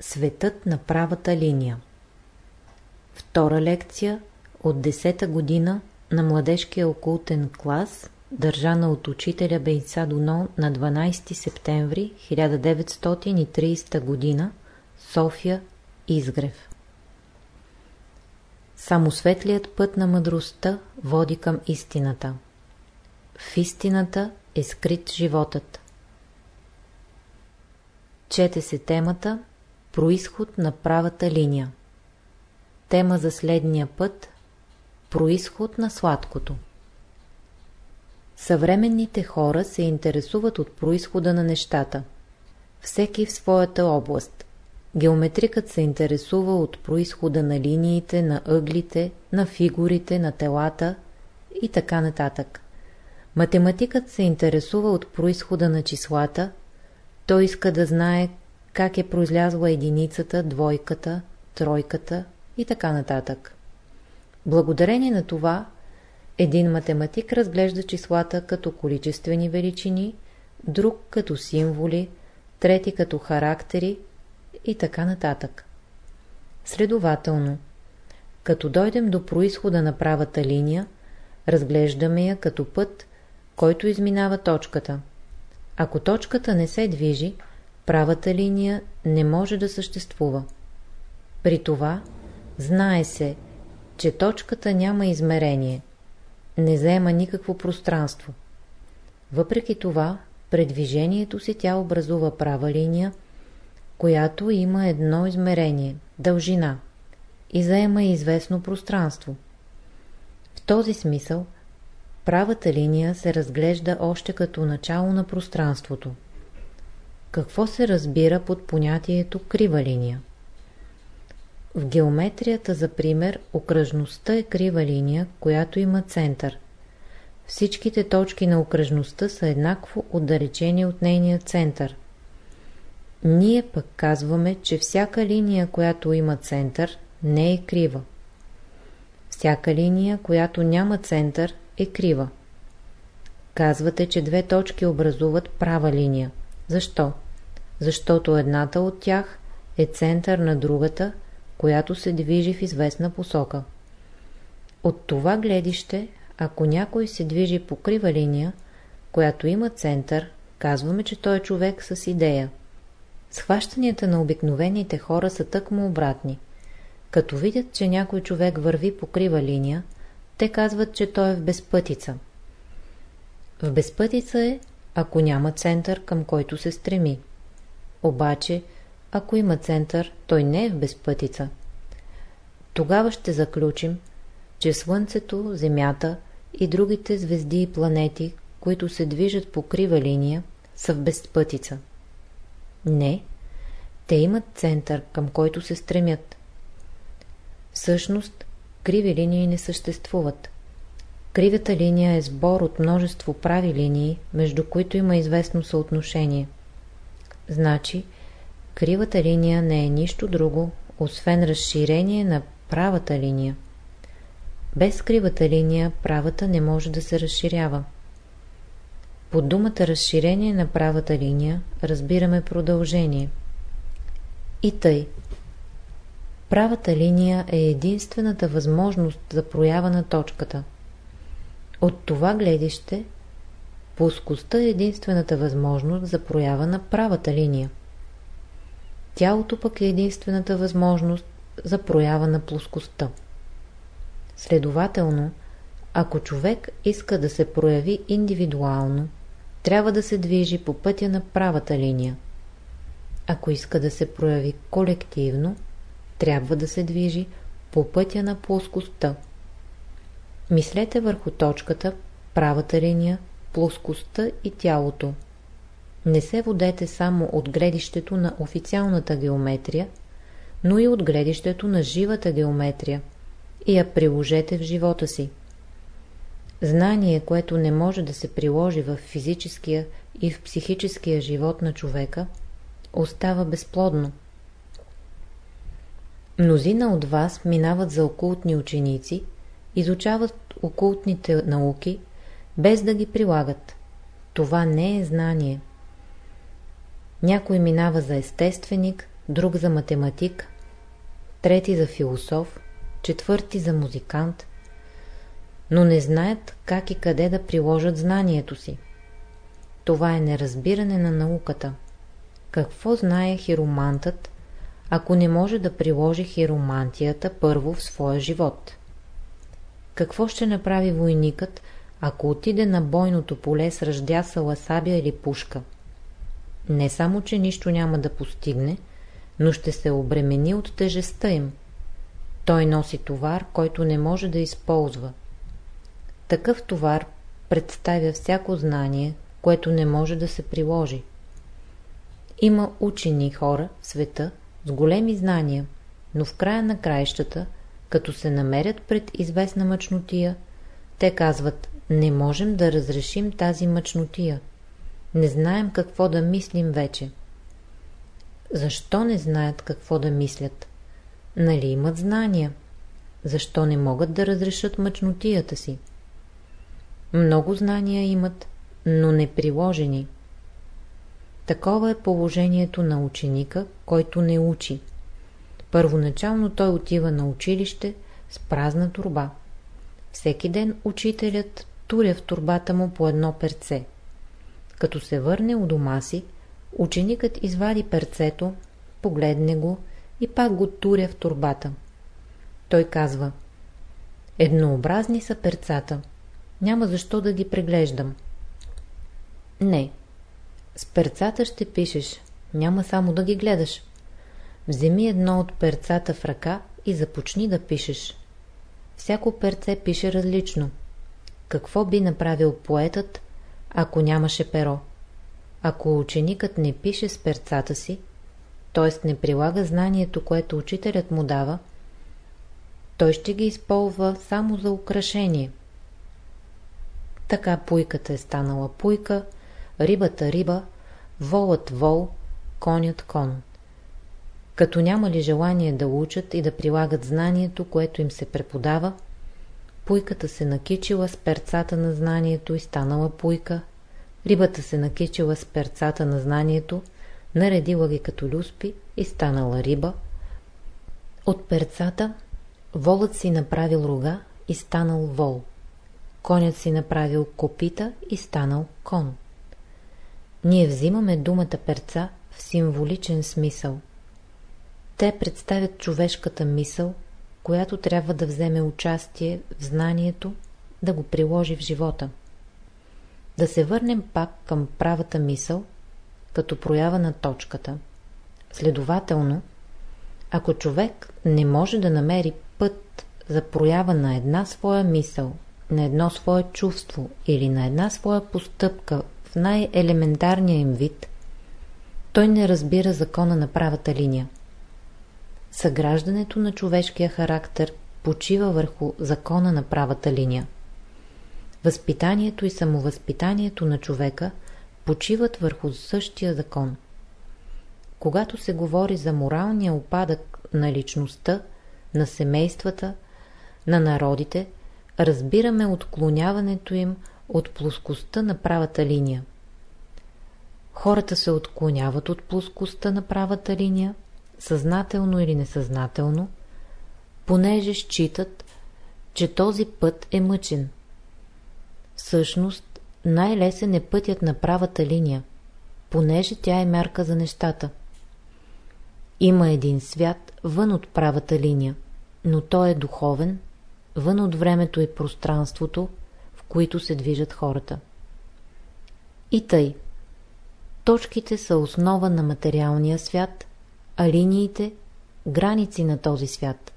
Светът на правата линия Втора лекция от 10-та година на младежкия окултен клас, държана от учителя Бейца Дуно на 12 септември 1930 година, София, Изгрев. Само светлият път на мъдростта води към истината. В истината е скрит животът. Чете се темата Происход на правата линия. Тема за следния път Происход на сладкото. Съвременните хора се интересуват от происхода на нещата. Всеки в своята област. Геометрикът се интересува от происхода на линиите, на ъглите, на фигурите, на телата и така нататък. Математикът се интересува от происхода на числата, той иска да знае как е произлязла единицата, двойката, тройката и така нататък. Благодарение на това, един математик разглежда числата като количествени величини, друг като символи, трети като характери и така нататък. Следователно, като дойдем до происхода на правата линия, разглеждаме я като път, който изминава точката. Ако точката не се движи, правата линия не може да съществува. При това знае се, че точката няма измерение, не заема никакво пространство. Въпреки това, пред движението си тя образува права линия, която има едно измерение – дължина, и заема известно пространство. В този смисъл, правата линия се разглежда още като начало на пространството. Какво се разбира под понятието крива линия? В геометрията, за пример, окръжността е крива линия, която има център. Всичките точки на окръжността са еднакво отдалечени от нейния център. Ние пък казваме, че всяка линия, която има център, не е крива. Всяка линия, която няма център, е крива. Казвате, че две точки образуват права линия. Защо? Защото едната от тях е център на другата, която се движи в известна посока. От това гледище, ако някой се движи по крива линия, която има център, казваме, че той е човек с идея. Схващанията на обикновените хора са тъкмо обратни. Като видят, че някой човек върви по крива линия, те казват, че той е в безпътица. В безпътица е, ако няма център, към който се стреми. Обаче, ако има център, той не е в безпътица. Тогава ще заключим, че Слънцето, Земята и другите звезди и планети, които се движат по крива линия, са в безпътица. Не, те имат център, към който се стремят. Всъщност, криви линии не съществуват. Кривата линия е сбор от множество прави линии, между които има известно съотношение. Значи, кривата линия не е нищо друго, освен разширение на правата линия. Без кривата линия правата не може да се разширява. По думата разширение на правата линия разбираме продължение. И тъй. Правата линия е единствената възможност за проява на точката. От това гледище, плоскостта е единствената възможност за проява на правата линия. Тялото пък е единствената възможност за проява на плоскостта. Следователно, ако човек иска да се прояви индивидуално, трябва да се движи по пътя на правата линия. Ако иска да се прояви колективно, трябва да се движи по пътя на плоскостта. Мислете върху точката, правата линия, плоскостта и тялото. Не се водете само от гледището на официалната геометрия, но и от гледището на живата геометрия и я приложете в живота си. Знание, което не може да се приложи в физическия и в психическия живот на човека, остава безплодно. Мнозина от вас минават за окултни ученици, изучават окултните науки, без да ги прилагат. Това не е знание. Някой минава за естественик, друг за математик, трети за философ, четвърти за музикант, но не знаят как и къде да приложат знанието си. Това е неразбиране на науката. Какво знае хиромантът, ако не може да приложи хиромантията първо в своя живот? Какво ще направи войникът, ако отиде на бойното поле с ръждясала сабя или пушка? Не само, че нищо няма да постигне, но ще се обремени от тежестта им. Той носи товар, който не може да използва. Такъв товар представя всяко знание, което не може да се приложи. Има учени хора в света с големи знания, но в края на краищата, като се намерят пред известна мъчнотия, те казват, не можем да разрешим тази мъчнотия. Не знаем какво да мислим вече. Защо не знаят какво да мислят? Нали имат знания? Защо не могат да разрешат мъчнотията си? Много знания имат, но не приложени. Такова е положението на ученика, който не учи. Първоначално той отива на училище с празна турба. Всеки ден учителят туря в турбата му по едно перце. Като се върне у дома си, ученикът извади перцето, погледне го и пак го туря в турбата. Той казва Еднообразни са перцата. Няма защо да ги преглеждам. Не. С перцата ще пишеш. Няма само да ги гледаш. Вземи едно от перцата в ръка и започни да пишеш. Всяко перце пише различно. Какво би направил поетът, ако нямаше перо? Ако ученикът не пише с перцата си, т.е. не прилага знанието, което учителят му дава, той ще ги използва само за украшение. Така пуйката е станала пуйка, рибата риба, волът вол, конят кон. Като нямали желание да учат и да прилагат знанието, което им се преподава, пуйката се накичила с перцата на знанието и станала пуйка, рибата се накичила с перцата на знанието, наредила ги като люспи и станала риба. От перцата волът си направил рога и станал вол. Конят си направил копита и станал кон. Ние взимаме думата перца в символичен смисъл. Те представят човешката мисъл, която трябва да вземе участие в знанието, да го приложи в живота. Да се върнем пак към правата мисъл, като проява на точката. Следователно, ако човек не може да намери път за проява на една своя мисъл, на едно свое чувство или на една своя постъпка в най-елементарния им вид, той не разбира закона на правата линия. Съграждането на човешкия характер почива върху закона на правата линия. Възпитанието и самовъзпитанието на човека почиват върху същия закон. Когато се говори за моралния опадък на личността, на семействата, на народите, разбираме отклоняването им от плоскостта на правата линия. Хората се отклоняват от плоскостта на правата линия, съзнателно или несъзнателно, понеже считат, че този път е мъчен. Всъщност, най-лесен е пътят на правата линия, понеже тя е мярка за нещата. Има един свят вън от правата линия, но той е духовен, вън от времето и пространството, в които се движат хората. И тъй. Точките са основа на материалния свят, а линиите – граници на този свят.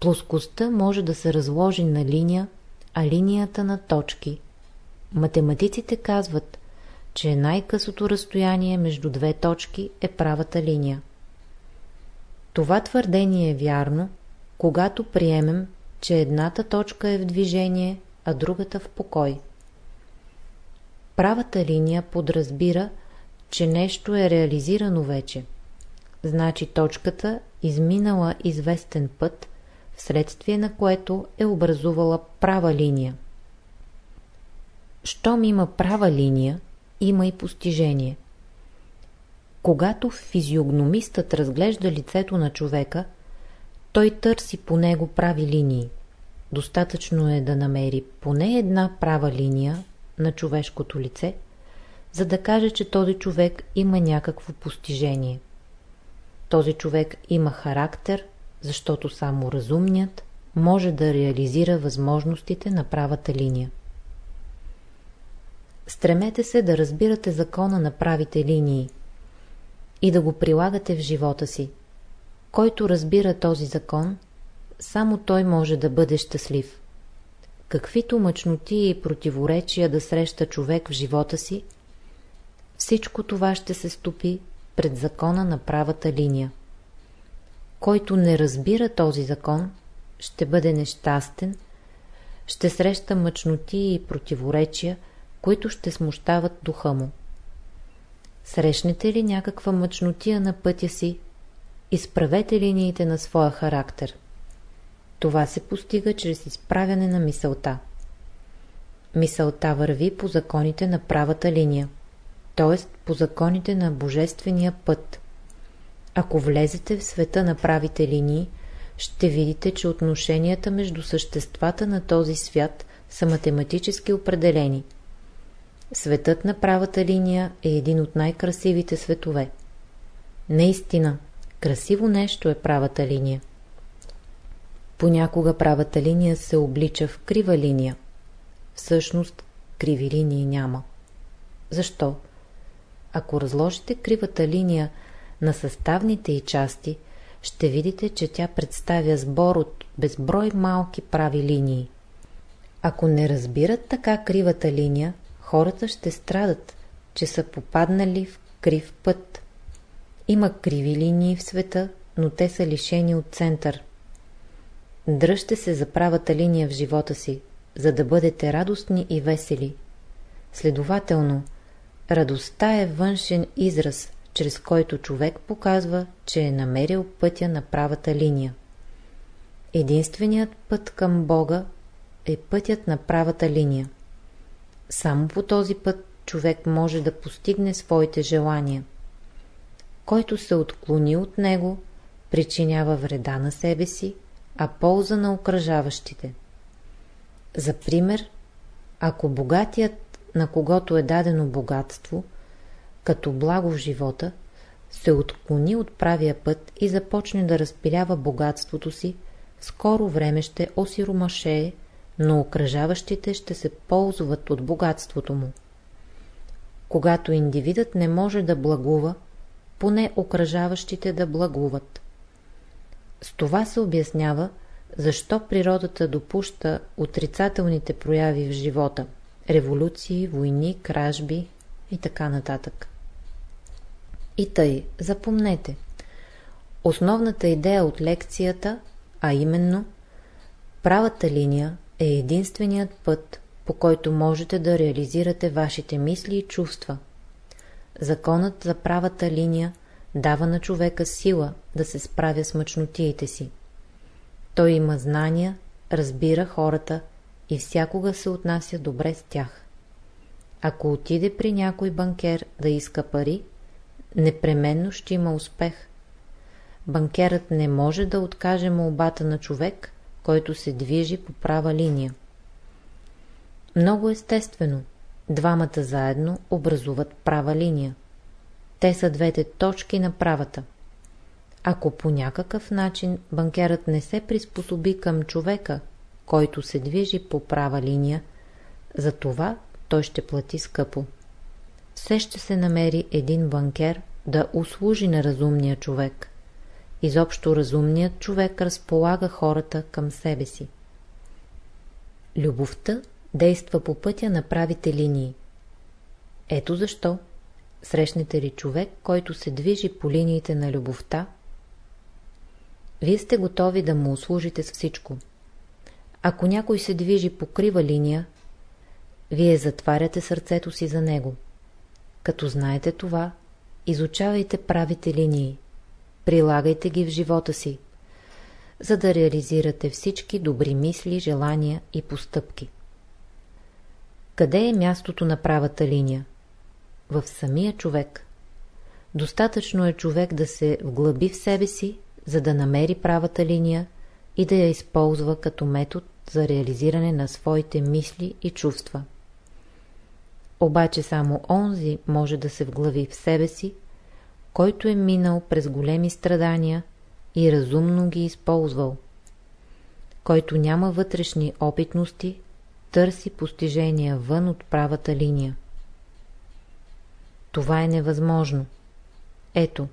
Плоскостта може да се разложи на линия, а линията на точки. Математиците казват, че най-късото разстояние между две точки е правата линия. Това твърдение е вярно, когато приемем, че едната точка е в движение, а другата в покой. Правата линия подразбира, че нещо е реализирано вече. Значи точката изминала известен път, вследствие на което е образувала права линия. Щом има права линия, има и постижение. Когато физиогномистът разглежда лицето на човека, той търси по него прави линии. Достатъчно е да намери поне една права линия на човешкото лице, за да каже, че този човек има някакво постижение. Този човек има характер, защото само разумният може да реализира възможностите на правата линия. Стремете се да разбирате закона на правите линии и да го прилагате в живота си. Който разбира този закон, само той може да бъде щастлив. Каквито мъчноти и противоречия да среща човек в живота си, всичко това ще се стопи пред закона на правата линия. Който не разбира този закон, ще бъде нещастен, ще среща мъчноти и противоречия, които ще смущават духа му. Срещнете ли някаква мъчнотия на пътя си, изправете линиите на своя характер. Това се постига чрез изправяне на мисълта. Мисълта върви по законите на правата линия, т.е. по законите на божествения път. Ако влезете в света на правите линии, ще видите, че отношенията между съществата на този свят са математически определени. Светът на правата линия е един от най-красивите светове. Наистина, красиво нещо е правата линия. Понякога правата линия се облича в крива линия. Всъщност, криви линии няма. Защо? Ако разложите кривата линия на съставните и части, ще видите, че тя представя сбор от безброй малки прави линии. Ако не разбират така кривата линия, хората ще страдат, че са попаднали в крив път. Има криви линии в света, но те са лишени от център. Дръжте се за правата линия в живота си, за да бъдете радостни и весели. Следователно, радостта е външен израз, чрез който човек показва, че е намерил пътя на правата линия. Единственият път към Бога е пътят на правата линия. Само по този път човек може да постигне своите желания. Който се отклони от него, причинява вреда на себе си, а полза на окръжаващите. За пример, ако богатият, на когото е дадено богатство, като благо в живота, се отклони от правия път и започне да разпилява богатството си, скоро време ще осиромашее, но окръжаващите ще се ползват от богатството му. Когато индивидът не може да благува, поне окръжаващите да благуват. С това се обяснява, защо природата допуща отрицателните прояви в живота – революции, войни, кражби и така нататък. И тъй, запомнете. Основната идея от лекцията, а именно правата линия е единственият път, по който можете да реализирате вашите мисли и чувства. Законът за правата линия дава на човека сила да се справя с мъчнотиите си. Той има знания, разбира хората и всякога се отнася добре с тях. Ако отиде при някой банкер да иска пари, непременно ще има успех. Банкерът не може да откаже молбата на човек, който се движи по права линия. Много естествено, двамата заедно образуват права линия. Те са двете точки на правата. Ако по някакъв начин банкерът не се приспособи към човека, който се движи по права линия, за това той ще плати скъпо. Все ще се намери един банкер да услужи на разумния човек. Изобщо разумният човек разполага хората към себе си. Любовта действа по пътя на правите линии. Ето защо срещнете ли човек, който се движи по линиите на любовта, вие сте готови да му услужите с всичко. Ако някой се движи по крива линия, вие затваряте сърцето си за него. Като знаете това, изучавайте правите линии, прилагайте ги в живота си, за да реализирате всички добри мисли, желания и постъпки. Къде е мястото на правата линия? В самия човек. достатъчно е човек да се вглъби в себе си, за да намери правата линия и да я използва като метод за реализиране на своите мисли и чувства. Обаче само онзи може да се вглави в себе си, който е минал през големи страдания и разумно ги използвал. Който няма вътрешни опитности, търси постижения вън от правата линия. Това е невъзможно. Ето,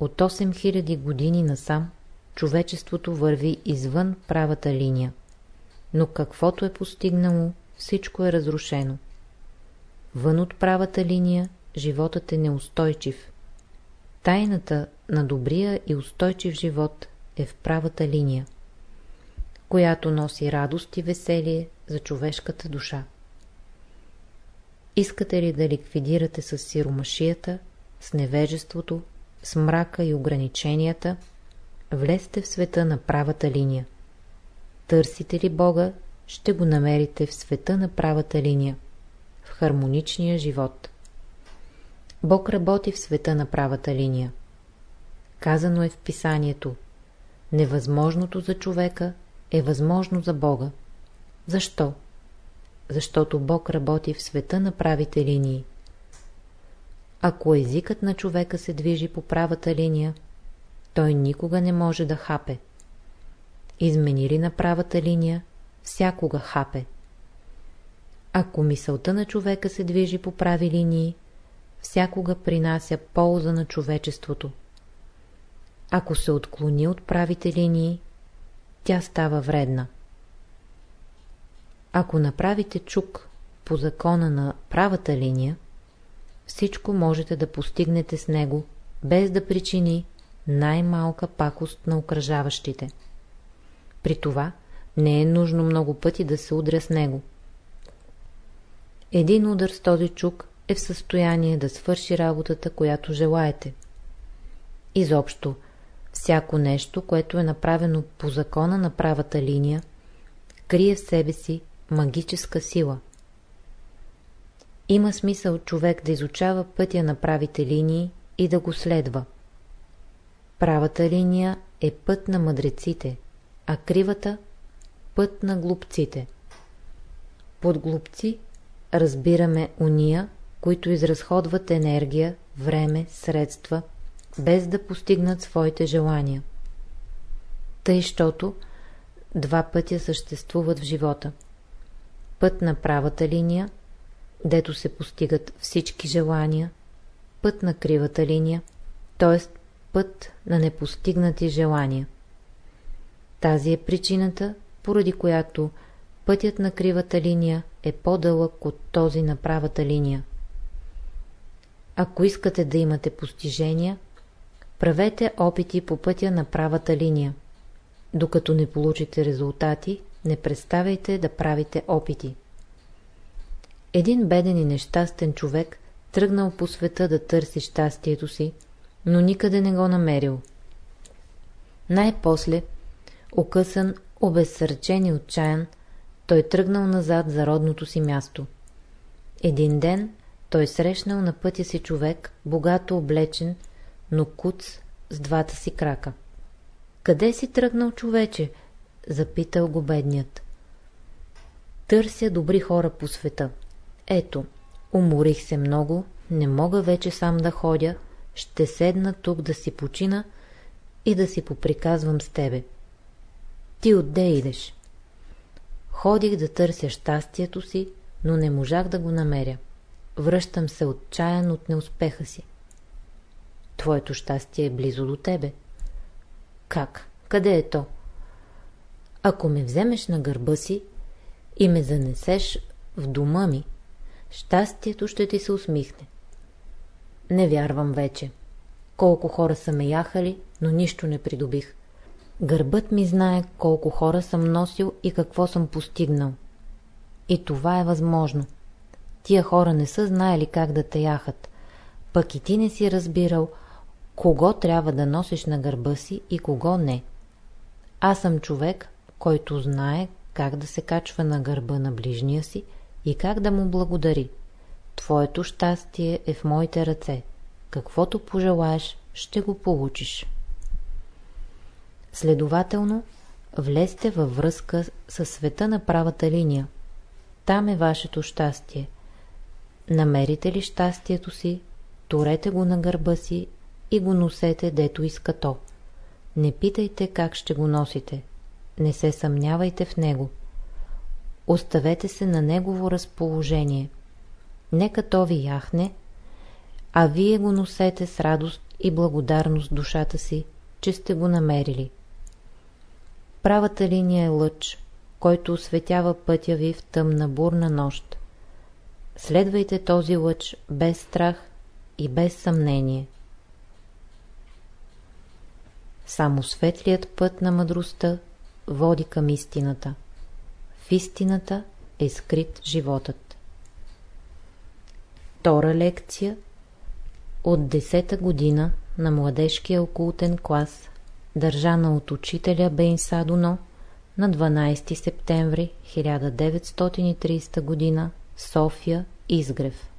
от 8000 години насам човечеството върви извън правата линия. Но каквото е постигнало, всичко е разрушено. Вън от правата линия животът е неустойчив. Тайната на добрия и устойчив живот е в правата линия, която носи радост и веселие за човешката душа. Искате ли да ликвидирате с сиромашията, с невежеството, с мрака и ограниченията, влезте в света на правата линия. Търсите ли Бога, ще го намерите в света на правата линия, в хармоничния живот. Бог работи в света на правата линия. Казано е в писанието Невъзможното за човека е възможно за Бога. Защо? Защото Бог работи в света на правите линии. Ако езикът на човека се движи по правата линия, той никога не може да хапе. Измени ли на правата линия, всякога хапе. Ако мисълта на човека се движи по прави линии, всякога принася полза на човечеството. Ако се отклони от правите линии, тя става вредна. Ако направите чук по закона на правата линия, всичко можете да постигнете с него, без да причини най-малка пакост на окръжаващите. При това не е нужно много пъти да се удря с него. Един удар с този чук е в състояние да свърши работата, която желаете. Изобщо, всяко нещо, което е направено по закона на правата линия, крие в себе си магическа сила. Има смисъл човек да изучава пътя на правите линии и да го следва. Правата линия е път на мъдреците, а кривата – път на глупците. Под глупци разбираме уния, които изразходват енергия, време, средства, без да постигнат своите желания. Тъй, щото два пътя съществуват в живота. Път на правата линия, дето се постигат всички желания, път на кривата линия, т.е. път на непостигнати желания. Тази е причината, поради която пътят на кривата линия е по-дълъг от този на правата линия. Ако искате да имате постижения, правете опити по пътя на правата линия. Докато не получите резултати, не представяйте да правите опити. Един беден и нещастен човек тръгнал по света да търси щастието си, но никъде не го намерил. Най-после, окъсан, обезсърчен и отчаян, той тръгнал назад за родното си място. Един ден той срещнал на пътя си човек, богато облечен, но куц с двата си крака. Къде си тръгнал човече? Запитал го бедният. Търся добри хора по света. Ето, уморих се много, не мога вече сам да ходя, ще седна тук да си почина и да си поприказвам с тебе. Ти отде идеш? Ходих да търся щастието си, но не можах да го намеря. Връщам се отчаян от неуспеха си. Твоето щастие е близо до тебе. Как? Къде е то? Ако ме вземеш на гърба си и ме занесеш в дома ми, щастието ще ти се усмихне. Не вярвам вече. Колко хора са ме яхали, но нищо не придобих. Гърбът ми знае колко хора съм носил и какво съм постигнал. И това е възможно. Тия хора не са знаели как да те яхат. Пък и ти не си разбирал, кого трябва да носиш на гърба си и кого не. Аз съм човек, който знае как да се качва на гърба на ближния си и как да му благодари. Твоето щастие е в моите ръце. каквото пожелаеш, ще го получиш. Следователно, влезте във връзка с света на правата линия. Там е вашето щастие. Намерите ли щастието си, турете го на гърба си и го носете дето иска то. Не питайте как ще го носите. Не се съмнявайте в него. Оставете се на негово разположение. Нека то ви яхне, а вие го носете с радост и благодарност душата си, че сте го намерили. Правата линия е лъч, който осветява пътя ви в тъмна бурна нощ. Следвайте този лъч без страх и без съмнение. Само светлият път на мъдростта води към истината. В истината е скрит животът. Втора лекция от 10-та година на младежкия окултен клас, държана от учителя Бейн Садуно на 12 септември 1930 година, София, Изгрев.